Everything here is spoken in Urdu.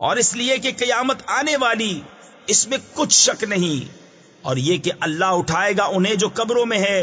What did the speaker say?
اور اس لیے کہ قیامت آنے والی اس میں کچھ شک نہیں اور یہ کہ اللہ اٹھائے گا انہیں جو قبروں میں ہے